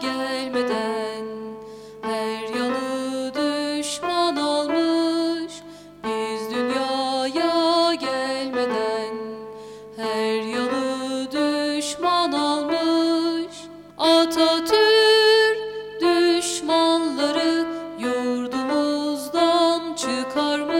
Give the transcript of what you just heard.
gelmeden her yanı düşman almış biz dünyaya gelmeden her yanı düşman almış Atatürk düşmanları yurdumuzdan çıkarmış.